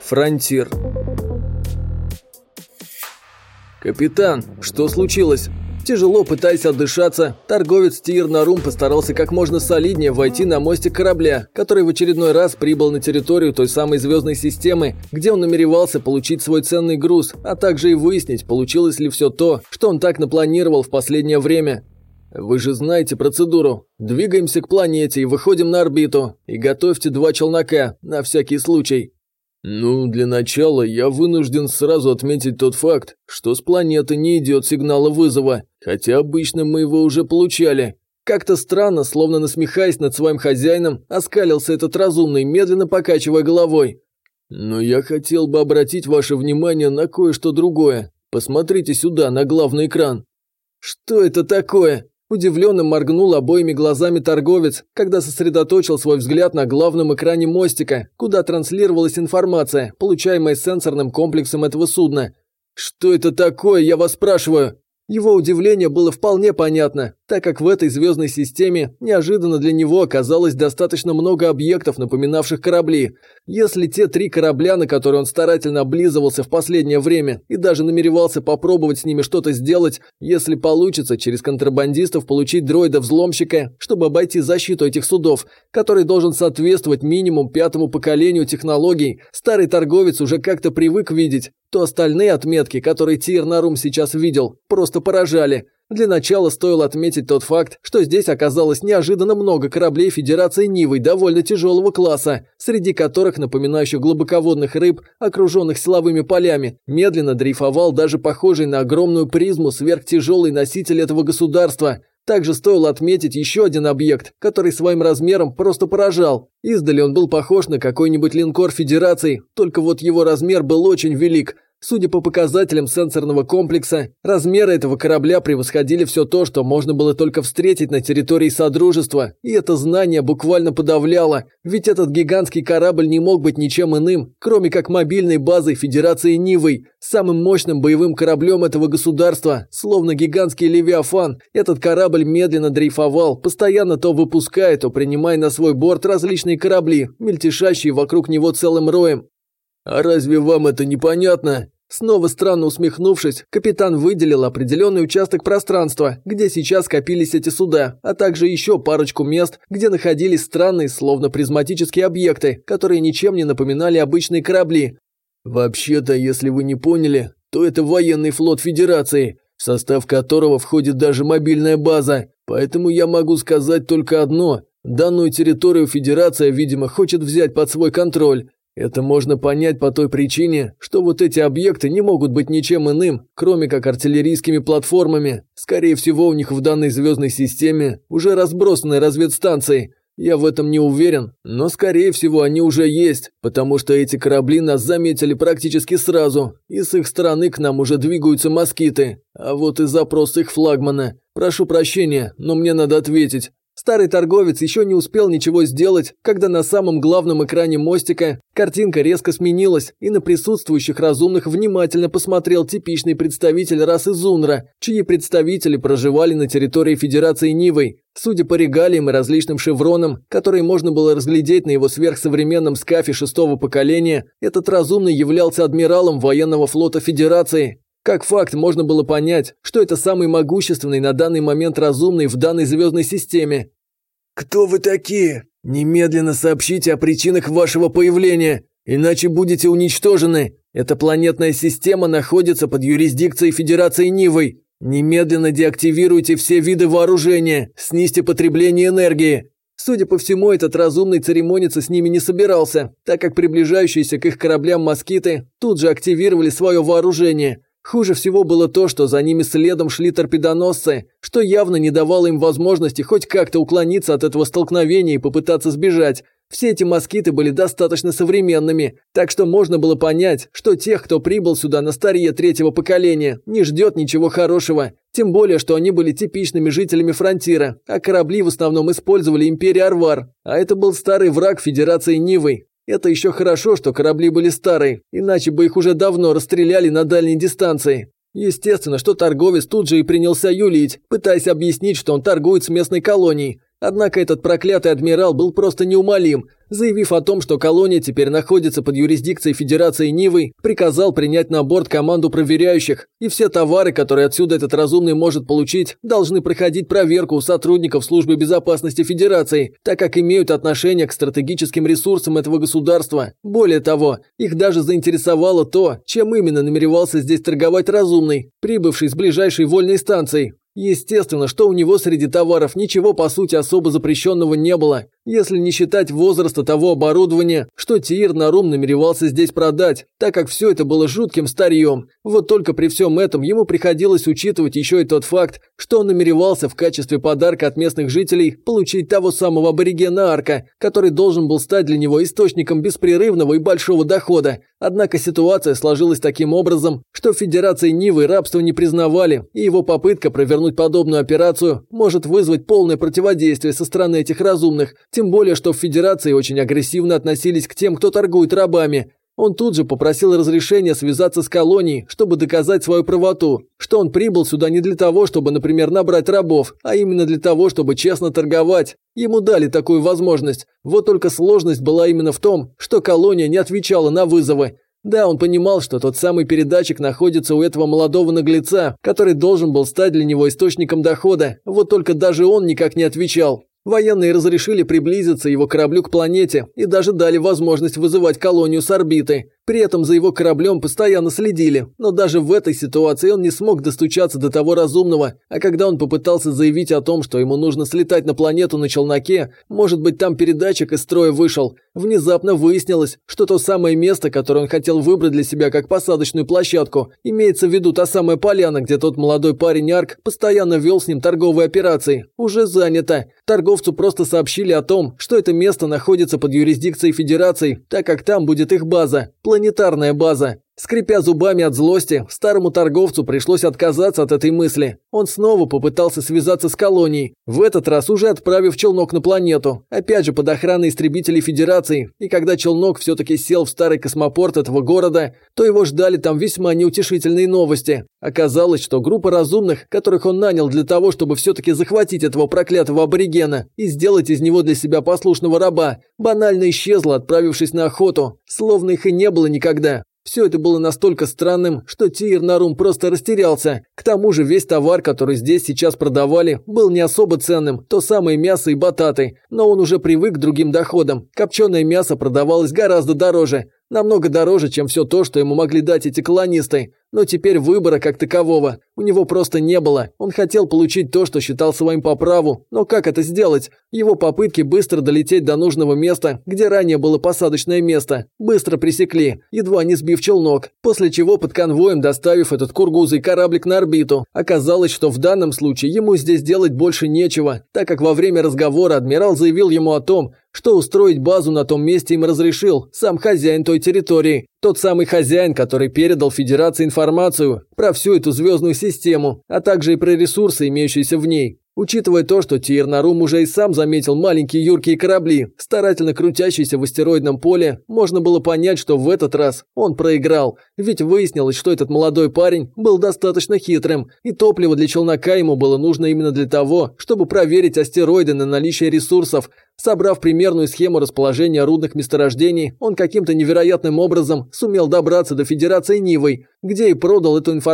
Фронтир «Капитан, что случилось?» Тяжело пытаясь отдышаться, торговец Тир Нарум постарался как можно солиднее войти на мостик корабля, который в очередной раз прибыл на территорию той самой звездной системы, где он намеревался получить свой ценный груз, а также и выяснить, получилось ли все то, что он так напланировал в последнее время. «Вы же знаете процедуру. Двигаемся к планете и выходим на орбиту. И готовьте два челнока, на всякий случай». «Ну, для начала я вынужден сразу отметить тот факт, что с планеты не идет сигнала вызова, хотя обычно мы его уже получали». Как-то странно, словно насмехаясь над своим хозяином, оскалился этот разумный, медленно покачивая головой. «Но я хотел бы обратить ваше внимание на кое-что другое. Посмотрите сюда, на главный экран». «Что это такое?» Удивленно моргнул обоими глазами торговец, когда сосредоточил свой взгляд на главном экране мостика, куда транслировалась информация, получаемая сенсорным комплексом этого судна. «Что это такое, я вас спрашиваю?» Его удивление было вполне понятно, так как в этой звездной системе неожиданно для него оказалось достаточно много объектов, напоминавших корабли. Если те три корабля, на которые он старательно облизывался в последнее время и даже намеревался попробовать с ними что-то сделать, если получится через контрабандистов получить дроида-взломщика, чтобы обойти защиту этих судов, который должен соответствовать минимум пятому поколению технологий, старый торговец уже как-то привык видеть, то остальные отметки, которые Тир Нарум сейчас видел, просто поражали. Для начала стоило отметить тот факт, что здесь оказалось неожиданно много кораблей Федерации Нивы довольно тяжелого класса, среди которых, напоминающих глубоководных рыб, окруженных силовыми полями, медленно дрейфовал даже похожий на огромную призму сверхтяжелый носитель этого государства. Также стоило отметить еще один объект, который своим размером просто поражал. Издали он был похож на какой-нибудь линкор Федерации, только вот его размер был очень велик – Судя по показателям сенсорного комплекса, размеры этого корабля превосходили все то, что можно было только встретить на территории Содружества, и это знание буквально подавляло, ведь этот гигантский корабль не мог быть ничем иным, кроме как мобильной базой Федерации Нивой, самым мощным боевым кораблем этого государства, словно гигантский Левиафан. Этот корабль медленно дрейфовал, постоянно то выпуская, то принимая на свой борт различные корабли, мельтешащие вокруг него целым роем. «А разве вам это непонятно?» Снова странно усмехнувшись, капитан выделил определенный участок пространства, где сейчас копились эти суда, а также еще парочку мест, где находились странные, словно призматические объекты, которые ничем не напоминали обычные корабли. «Вообще-то, если вы не поняли, то это военный флот Федерации, в состав которого входит даже мобильная база, поэтому я могу сказать только одно – данную территорию Федерация, видимо, хочет взять под свой контроль». Это можно понять по той причине, что вот эти объекты не могут быть ничем иным, кроме как артиллерийскими платформами. Скорее всего, у них в данной звездной системе уже разбросаны разведстанции. Я в этом не уверен, но скорее всего они уже есть, потому что эти корабли нас заметили практически сразу, и с их стороны к нам уже двигаются москиты. А вот и запрос их флагмана. Прошу прощения, но мне надо ответить. Старый торговец еще не успел ничего сделать, когда на самом главном экране мостика картинка резко сменилась, и на присутствующих разумных внимательно посмотрел типичный представитель расы Зунра, чьи представители проживали на территории Федерации Нивой. Судя по регалиям и различным шевронам, которые можно было разглядеть на его сверхсовременном скафе шестого поколения, этот разумный являлся адмиралом военного флота Федерации. Как факт можно было понять, что это самый могущественный на данный момент разумный в данной звездной системе. «Кто вы такие? Немедленно сообщите о причинах вашего появления, иначе будете уничтожены. Эта планетная система находится под юрисдикцией Федерации Нивой. Немедленно деактивируйте все виды вооружения, снизьте потребление энергии». Судя по всему, этот разумный церемониться с ними не собирался, так как приближающиеся к их кораблям москиты тут же активировали свое вооружение – Хуже всего было то, что за ними следом шли торпедоносцы, что явно не давало им возможности хоть как-то уклониться от этого столкновения и попытаться сбежать. Все эти москиты были достаточно современными, так что можно было понять, что тех, кто прибыл сюда на старье третьего поколения, не ждет ничего хорошего. Тем более, что они были типичными жителями фронтира, а корабли в основном использовали Империя Арвар. А это был старый враг Федерации Нивы, это еще хорошо, что корабли были старые, иначе бы их уже давно расстреляли на дальней дистанции. Естественно, что торговец тут же и принялся юлить, пытаясь объяснить, что он торгует с местной колонией. Однако этот проклятый адмирал был просто неумолим. Заявив о том, что колония теперь находится под юрисдикцией Федерации Нивы, приказал принять на борт команду проверяющих, и все товары, которые отсюда этот разумный может получить, должны проходить проверку у сотрудников Службы безопасности Федерации, так как имеют отношение к стратегическим ресурсам этого государства. Более того, их даже заинтересовало то, чем именно намеревался здесь торговать разумный, прибывший с ближайшей вольной станции. Естественно, что у него среди товаров ничего по сути особо запрещенного не было, если не считать возраста того оборудования, что Тиир Нарум намеревался здесь продать, так как все это было жутким старьем. Вот только при всем этом ему приходилось учитывать еще и тот факт, что он намеревался в качестве подарка от местных жителей получить того самого аборигена Арка, который должен был стать для него источником беспрерывного и большого дохода. Однако ситуация сложилась таким образом, что в Федерации Нивы рабство не признавали, и его попытка провернуть подобную операцию может вызвать полное противодействие со стороны этих разумных, тем более, что в Федерации очень агрессивно относились к тем, кто торгует рабами. Он тут же попросил разрешения связаться с колонией, чтобы доказать свою правоту, что он прибыл сюда не для того, чтобы, например, набрать рабов, а именно для того, чтобы честно торговать. Ему дали такую возможность. Вот только сложность была именно в том, что колония не отвечала на вызовы. Да, он понимал, что тот самый передатчик находится у этого молодого наглеца, который должен был стать для него источником дохода, вот только даже он никак не отвечал. Военные разрешили приблизиться его кораблю к планете и даже дали возможность вызывать колонию с орбиты. При этом за его кораблем постоянно следили, но даже в этой ситуации он не смог достучаться до того разумного, а когда он попытался заявить о том, что ему нужно слетать на планету на челноке, может быть там передатчик из строя вышел, внезапно выяснилось, что то самое место, которое он хотел выбрать для себя как посадочную площадку, имеется в виду та самая поляна, где тот молодой парень Арк постоянно вел с ним торговые операции, уже занято. Торговцу просто сообщили о том, что это место находится под юрисдикцией Федерации, так как там будет их база планетарная база. Скрипя зубами от злости, старому торговцу пришлось отказаться от этой мысли. Он снова попытался связаться с колонией, в этот раз уже отправив челнок на планету, опять же под охраной истребителей Федерации, и когда челнок все-таки сел в старый космопорт этого города, то его ждали там весьма неутешительные новости. Оказалось, что группа разумных, которых он нанял для того, чтобы все-таки захватить этого проклятого аборигена и сделать из него для себя послушного раба, банально исчезла, отправившись на охоту, словно их и не было никогда. Все это было настолько странным, что Тиер Нарум просто растерялся. К тому же весь товар, который здесь сейчас продавали, был не особо ценным, то самое мясо и бататы, но он уже привык к другим доходам. Копченое мясо продавалось гораздо дороже, намного дороже, чем все то, что ему могли дать эти колонисты. Но теперь выбора как такового у него просто не было. Он хотел получить то, что считал своим по праву, но как это сделать? Его попытки быстро долететь до нужного места, где ранее было посадочное место, быстро пресекли, едва не сбив челнок, после чего под конвоем доставив этот кургузый кораблик на орбиту. Оказалось, что в данном случае ему здесь делать больше нечего, так как во время разговора адмирал заявил ему о том, что устроить базу на том месте им разрешил сам хозяин той территории, тот самый хозяин, который передал Федерации информацию про всю эту звездную систему, а также и про ресурсы, имеющиеся в ней. Учитывая то, что Тиернарум уже и сам заметил маленькие юркие корабли, старательно крутящиеся в астероидном поле, можно было понять, что в этот раз он проиграл, ведь выяснилось, что этот молодой парень был достаточно хитрым, и топливо для челнока ему было нужно именно для того, чтобы проверить астероиды на наличие ресурсов, Собрав примерную схему расположения рудных месторождений, он каким-то невероятным образом сумел добраться до Федерации Нивой, где и продал эту информацию.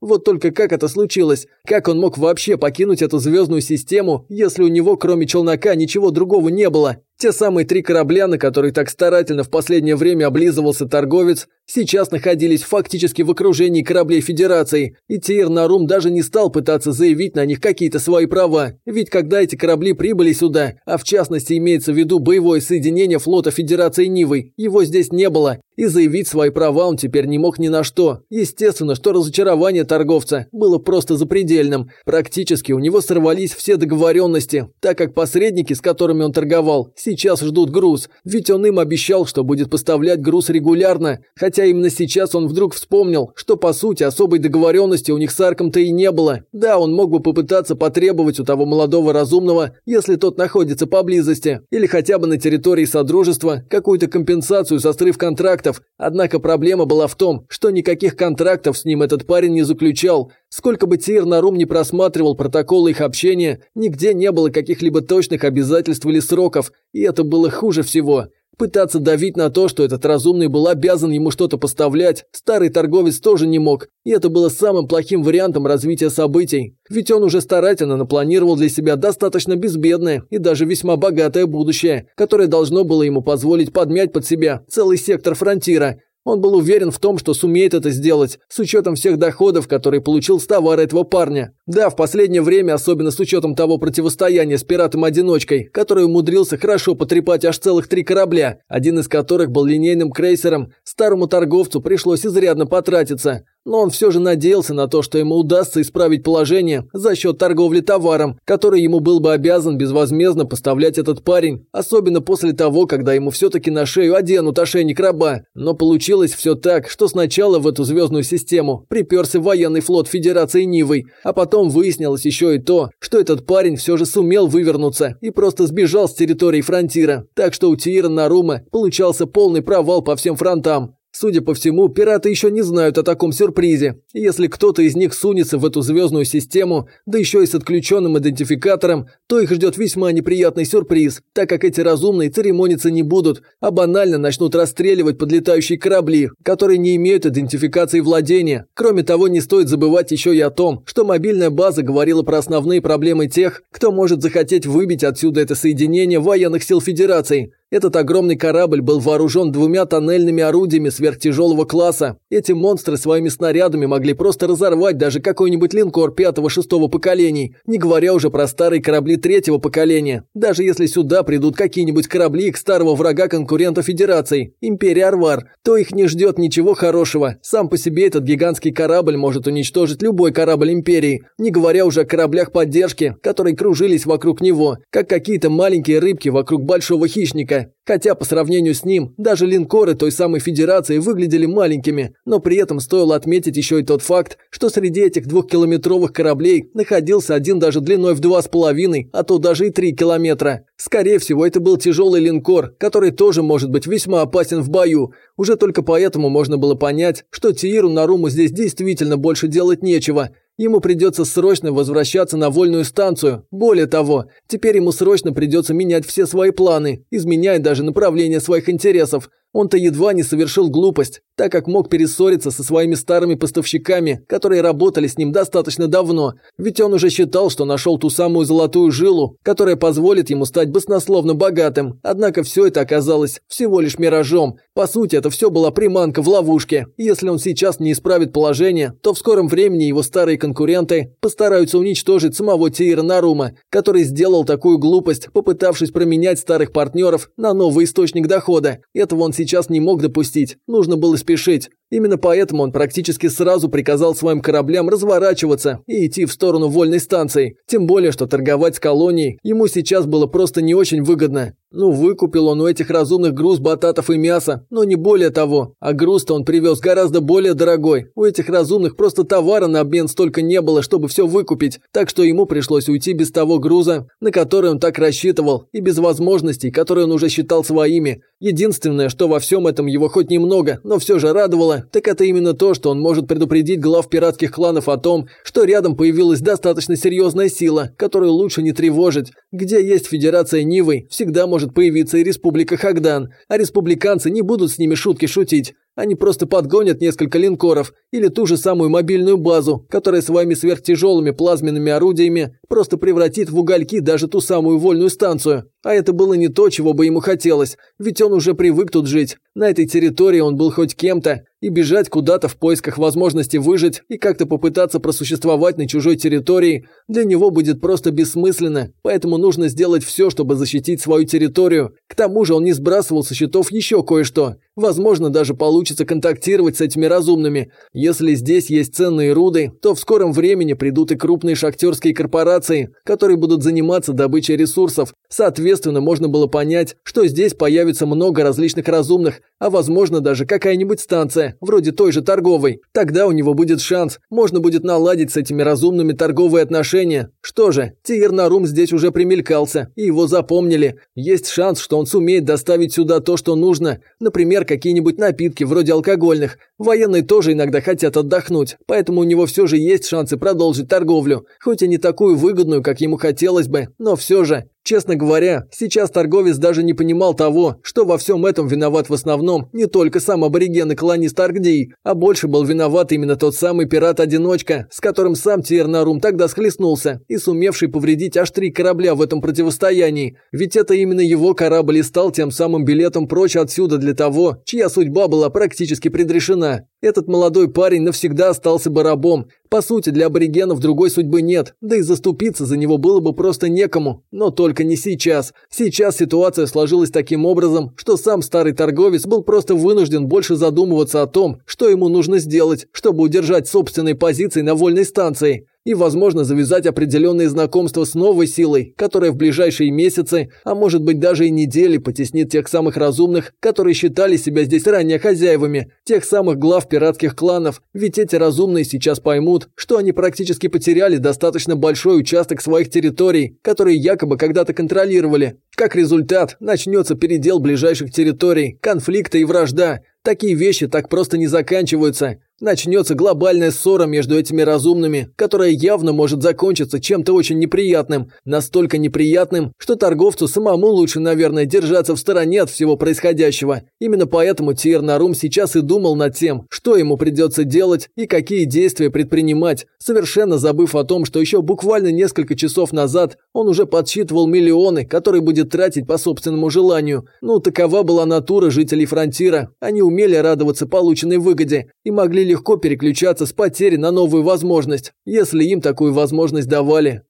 Вот только как это случилось? Как он мог вообще покинуть эту звездную систему, если у него кроме челнока ничего другого не было? Те самые три корабля, на которые так старательно в последнее время облизывался торговец, сейчас находились фактически в окружении кораблей Федерации, и Тиер Нарум даже не стал пытаться заявить на них какие-то свои права, ведь когда эти корабли прибыли сюда, а в частности имеется в виду боевое соединение флота Федерации Нивы, его здесь не было, и заявить свои права он теперь не мог ни на что. Естественно, что разочарование торговца было просто запредельным. Практически у него сорвались все договоренности, так как посредники, с которыми он торговал, сейчас ждут груз, ведь он им обещал, что будет поставлять груз регулярно, хотя Хотя именно сейчас он вдруг вспомнил, что по сути особой договоренности у них с Арком-то и не было. Да, он мог бы попытаться потребовать у того молодого разумного, если тот находится поблизости, или хотя бы на территории Содружества, какую-то компенсацию за срыв контрактов. Однако проблема была в том, что никаких контрактов с ним этот парень не заключал. Сколько бы Тир Нарум не просматривал протоколы их общения, нигде не было каких-либо точных обязательств или сроков, и это было хуже всего. Пытаться давить на то, что этот разумный был обязан ему что-то поставлять, старый торговец тоже не мог, и это было самым плохим вариантом развития событий. Ведь он уже старательно напланировал для себя достаточно безбедное и даже весьма богатое будущее, которое должно было ему позволить подмять под себя целый сектор фронтира, он был уверен в том, что сумеет это сделать, с учетом всех доходов, которые получил с товара этого парня. Да, в последнее время, особенно с учетом того противостояния с пиратом-одиночкой, который умудрился хорошо потрепать аж целых три корабля, один из которых был линейным крейсером, старому торговцу пришлось изрядно потратиться но он все же надеялся на то, что ему удастся исправить положение за счет торговли товаром, который ему был бы обязан безвозмездно поставлять этот парень, особенно после того, когда ему все-таки на шею оденут ошейник раба. Но получилось все так, что сначала в эту звездную систему приперся военный флот Федерации Нивой, а потом выяснилось еще и то, что этот парень все же сумел вывернуться и просто сбежал с территории фронтира, так что у Тиира Нарума получался полный провал по всем фронтам. Судя по всему, пираты еще не знают о таком сюрпризе. Если кто-то из них сунется в эту звездную систему, да еще и с отключенным идентификатором, то их ждет весьма неприятный сюрприз, так как эти разумные церемониться не будут, а банально начнут расстреливать подлетающие корабли, которые не имеют идентификации владения. Кроме того, не стоит забывать еще и о том, что мобильная база говорила про основные проблемы тех, кто может захотеть выбить отсюда это соединение военных сил Федерации. Этот огромный корабль был вооружен двумя тоннельными орудиями сверхтяжелого класса. Эти монстры своими снарядами могли просто разорвать даже какой-нибудь линкор пятого-шестого поколений, не говоря уже про старые корабли третьего поколения. Даже если сюда придут какие-нибудь корабли к старого врага конкурента Федерации, Империи Арвар, то их не ждет ничего хорошего. Сам по себе этот гигантский корабль может уничтожить любой корабль Империи, не говоря уже о кораблях поддержки, которые кружились вокруг него, как какие-то маленькие рыбки вокруг большого хищника, Хотя по сравнению с ним, даже линкоры той самой Федерации выглядели маленькими, но при этом стоило отметить еще и тот факт, что среди этих двухкилометровых кораблей находился один даже длиной в два с половиной, а то даже и три километра. Скорее всего, это был тяжелый линкор, который тоже может быть весьма опасен в бою. Уже только поэтому можно было понять, что Тииру Наруму здесь действительно больше делать нечего – Ему придется срочно возвращаться на вольную станцию. Более того, теперь ему срочно придется менять все свои планы, изменяя даже направление своих интересов. Он-то едва не совершил глупость, так как мог перессориться со своими старыми поставщиками, которые работали с ним достаточно давно, ведь он уже считал, что нашел ту самую золотую жилу, которая позволит ему стать баснословно богатым. Однако все это оказалось всего лишь миражом. По сути, это все была приманка в ловушке. Если он сейчас не исправит положение, то в скором времени его старые конкуренты постараются уничтожить самого Тиира Нарума, который сделал такую глупость, попытавшись променять старых партнеров на новый источник дохода. Этого он сейчас сейчас не мог допустить, нужно было спешить. Именно поэтому он практически сразу приказал своим кораблям разворачиваться и идти в сторону вольной станции. Тем более, что торговать с колонией ему сейчас было просто не очень выгодно. Ну, выкупил он у этих разумных груз бататов и мяса, но не более того. А груз-то он привез гораздо более дорогой. У этих разумных просто товара на обмен столько не было, чтобы все выкупить. Так что ему пришлось уйти без того груза, на который он так рассчитывал, и без возможностей, которые он уже считал своими. Единственное, что во всем этом его хоть немного, но все же радовало, так это именно то, что он может предупредить глав пиратских кланов о том, что рядом появилась достаточно серьезная сила, которую лучше не тревожить. Где есть Федерация Нивы, всегда может появиться и Республика Хагдан, а республиканцы не будут с ними шутки шутить. Они просто подгонят несколько линкоров или ту же самую мобильную базу, которая своими сверхтяжелыми плазменными орудиями просто превратит в угольки даже ту самую вольную станцию. А это было не то, чего бы ему хотелось, ведь он уже привык тут жить. На этой территории он был хоть кем-то, и бежать куда-то в поисках возможности выжить и как-то попытаться просуществовать на чужой территории для него будет просто бессмысленно, поэтому нужно сделать все, чтобы защитить свою территорию. К тому же он не сбрасывал со счетов еще кое-что. Возможно, даже получится контактировать с этими разумными. Если здесь есть ценные руды, то в скором времени придут и крупные шахтерские корпорации, которые будут заниматься добычей ресурсов. Соответственно, можно было понять, что здесь появится много различных разумных, а возможно даже какая-нибудь станция, вроде той же торговой. Тогда у него будет шанс, можно будет наладить с этими разумными торговые отношения. Что же, Тиернарум здесь уже примелькался, и его запомнили. Есть шанс, что он сумеет доставить сюда то, что нужно. Например, какие-нибудь напитки вроде алкогольных. Военные тоже иногда хотят отдохнуть, поэтому у него все же есть шансы продолжить торговлю. Хоть и не такую выгодную, как ему хотелось бы, но все же. Честно говоря, сейчас торговец даже не понимал того, что во всем этом виноват в основном не только сам абориген и колонист Аркдий, а больше был виноват именно тот самый пират-одиночка, с которым сам Тиернарум тогда схлестнулся и сумевший повредить аж три корабля в этом противостоянии. Ведь это именно его корабль и стал тем самым билетом прочь отсюда для того, чья судьба была практически предрешена. Этот молодой парень навсегда остался бы рабом. По сути, для аборигенов другой судьбы нет, да и заступиться за него было бы просто некому. Но только не сейчас. Сейчас ситуация сложилась таким образом, что сам старый торговец был просто вынужден больше задумываться о том, что ему нужно сделать, чтобы удержать собственные позиции на вольной станции и, возможно, завязать определенные знакомства с новой силой, которая в ближайшие месяцы, а может быть даже и недели, потеснит тех самых разумных, которые считали себя здесь ранее хозяевами, тех самых глав пиратских кланов, ведь эти разумные сейчас поймут, что они практически потеряли достаточно большой участок своих территорий, которые якобы когда-то контролировали. Как результат, начнется передел ближайших территорий, конфликты и вражда. Такие вещи так просто не заканчиваются. Начнется глобальная ссора между этими разумными, которая явно может закончиться чем-то очень неприятным. Настолько неприятным, что торговцу самому лучше, наверное, держаться в стороне от всего происходящего. Именно поэтому Нарум сейчас и думал над тем, что ему придется делать и какие действия предпринимать, совершенно забыв о том, что еще буквально несколько часов назад он уже подсчитывал миллионы, которые будет тратить по собственному желанию. Ну, такова была натура жителей Фронтира. Они умели радоваться полученной выгоде и могли легко переключаться с потери на новую возможность, если им такую возможность давали.